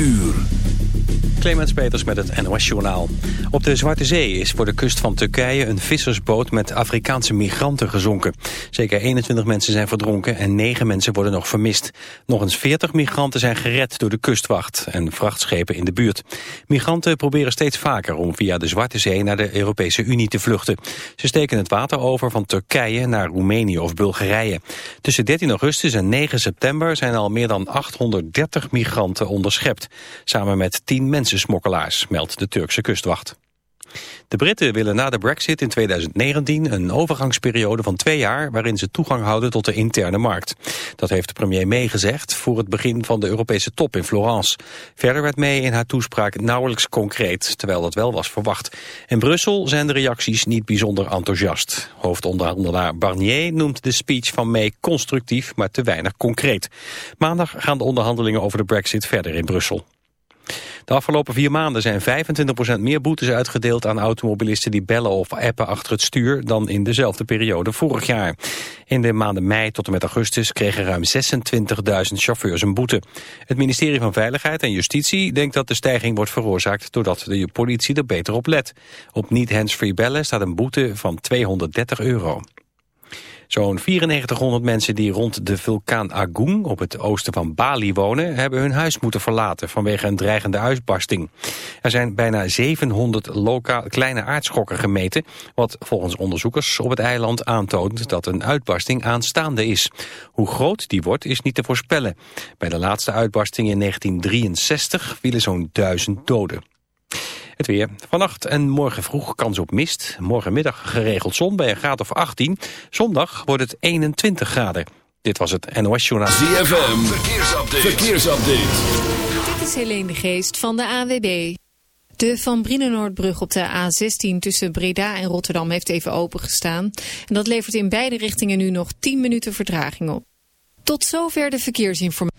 uur. Clemens Peters met het NOS-journaal. Op de Zwarte Zee is voor de kust van Turkije een vissersboot met Afrikaanse migranten gezonken. Zeker 21 mensen zijn verdronken en 9 mensen worden nog vermist. Nog eens 40 migranten zijn gered door de kustwacht en vrachtschepen in de buurt. Migranten proberen steeds vaker om via de Zwarte Zee naar de Europese Unie te vluchten. Ze steken het water over van Turkije naar Roemenië of Bulgarije. Tussen 13 augustus en 9 september zijn al meer dan 830 migranten onderschept. Samen met 10 mensen smokkelaars, meldt de Turkse kustwacht. De Britten willen na de brexit in 2019 een overgangsperiode van twee jaar... waarin ze toegang houden tot de interne markt. Dat heeft de premier meegezegd voor het begin van de Europese top in Florence. Verder werd mee in haar toespraak nauwelijks concreet, terwijl dat wel was verwacht. In Brussel zijn de reacties niet bijzonder enthousiast. Hoofdonderhandelaar Barnier noemt de speech van May constructief, maar te weinig concreet. Maandag gaan de onderhandelingen over de brexit verder in Brussel. De afgelopen vier maanden zijn 25% meer boetes uitgedeeld aan automobilisten die bellen of appen achter het stuur dan in dezelfde periode vorig jaar. In de maanden mei tot en met augustus kregen ruim 26.000 chauffeurs een boete. Het ministerie van Veiligheid en Justitie denkt dat de stijging wordt veroorzaakt doordat de politie er beter op let. Op niet-handsfree bellen staat een boete van 230 euro. Zo'n 9400 mensen die rond de vulkaan Agung op het oosten van Bali wonen... hebben hun huis moeten verlaten vanwege een dreigende uitbarsting. Er zijn bijna 700 lokaal kleine aardschokken gemeten... wat volgens onderzoekers op het eiland aantoont dat een uitbarsting aanstaande is. Hoe groot die wordt is niet te voorspellen. Bij de laatste uitbarsting in 1963 vielen zo'n duizend doden. Het weer. Vannacht en morgen vroeg kans op mist. Morgenmiddag geregeld zon bij een graad of 18. Zondag wordt het 21 graden. Dit was het NOS Journaal. ZFM. Verkeersupdate. Verkeersupdate. Dit is Helene de Geest van de AWB. De Van Brienenoordbrug op de A16 tussen Breda en Rotterdam heeft even opengestaan. En dat levert in beide richtingen nu nog 10 minuten vertraging op. Tot zover de verkeersinformatie.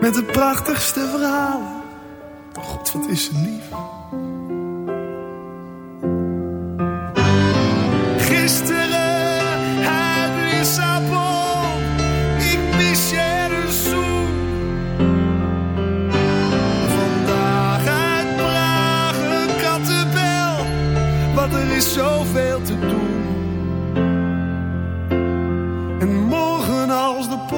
Met de prachtigste verhalen. God, wat is ze lief. Gisteren uit Lissabon. Ik mis je een zoen. Vandaag uit Praag een kattenbel. Want er is zoveel te doen.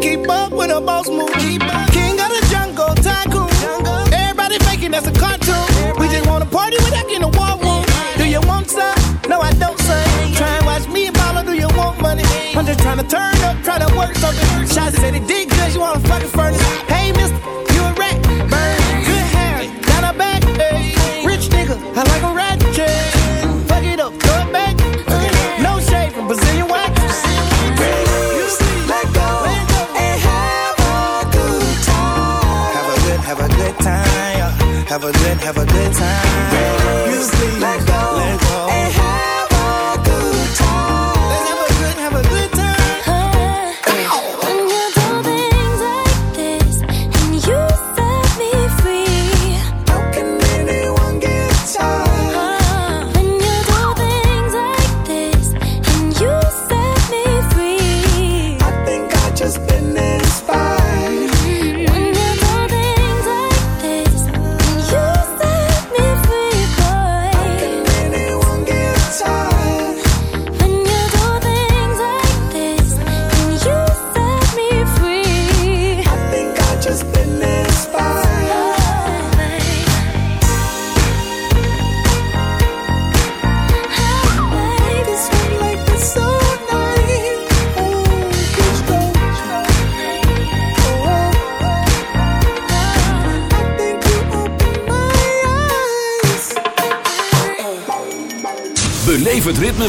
keep up with a boss move. King of the jungle, tycoon. Jungle. Everybody faking that's a cartoon. We just wanna party with that in the war room. Do you want some? No, I don't, son. Try and watch me and mama, do you want money? I'm just trying to turn up, try to work something. Shots said it did cause you wanna fucking furnace. Hey, mister. have a good, have a good time. Music, let go.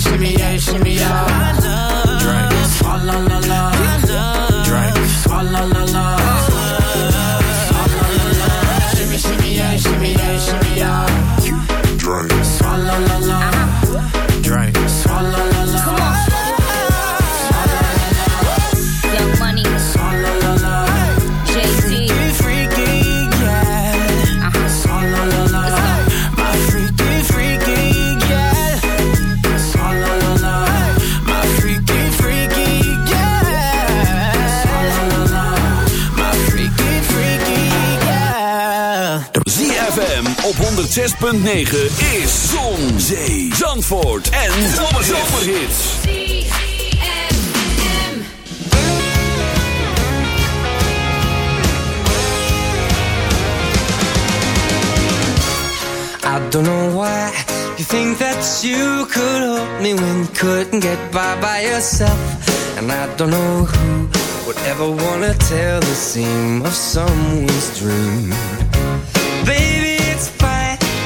shimmy, yeah, shimmy, yeah, shimmy, yeah. Drink. Swalla la la. 106.9 is Zon, Zee, Zandvoort en Zomerhits. I don't know why you think that you could help me when you couldn't get by by yourself. And I don't know who would ever wanna tell the seam of someone's dream. Baby.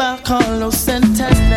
I Carlos and Tess.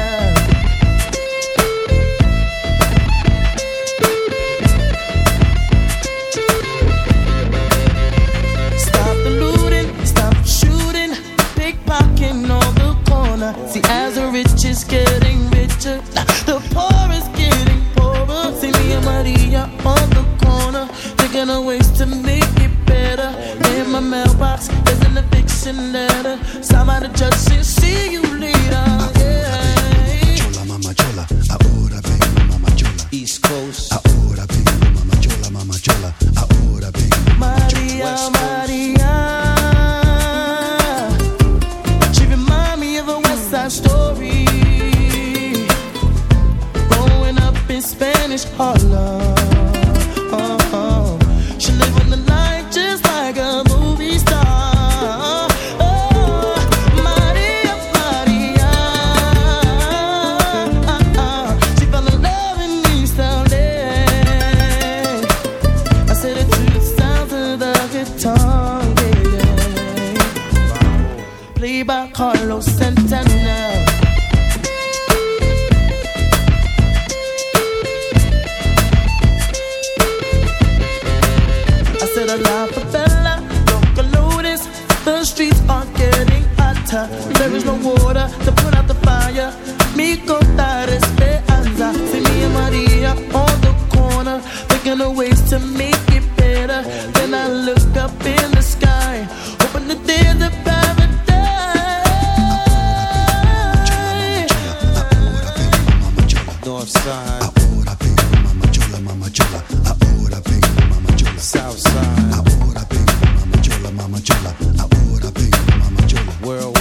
Southside. Ahora vengo, mamá chola, mamá chola. Ahora vengo, mamá chola. Southside. Ahora vengo, mamá mamá chola. Ahora vengo, mamá chola. World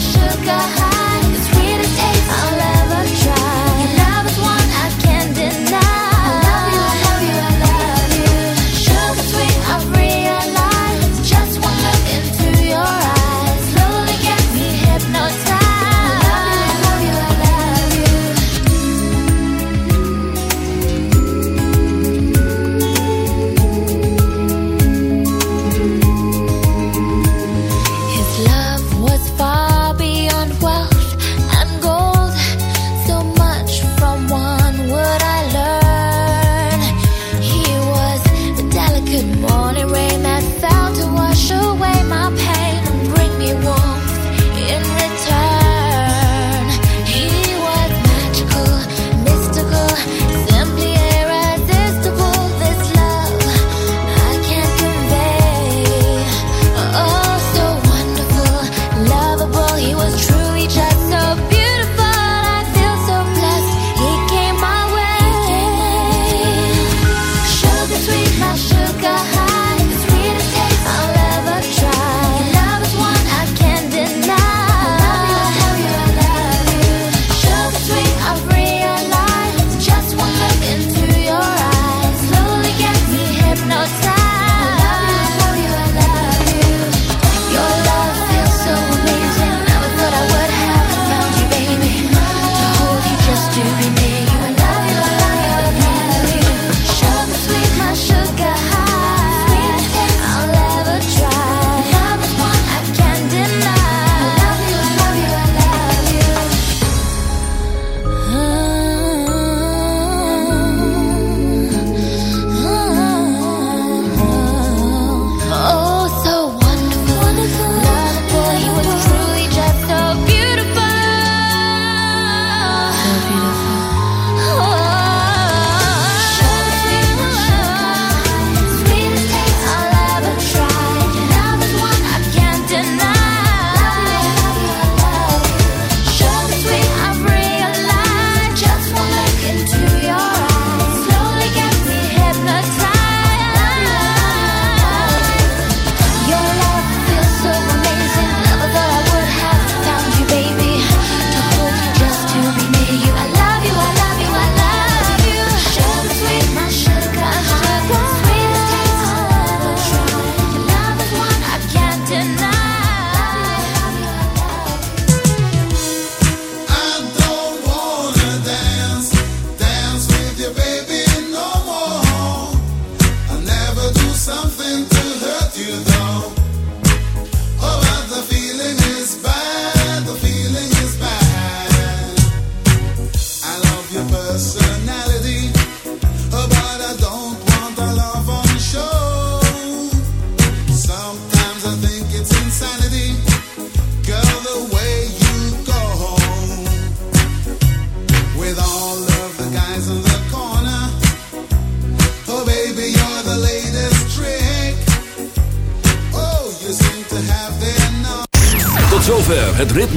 sugar high.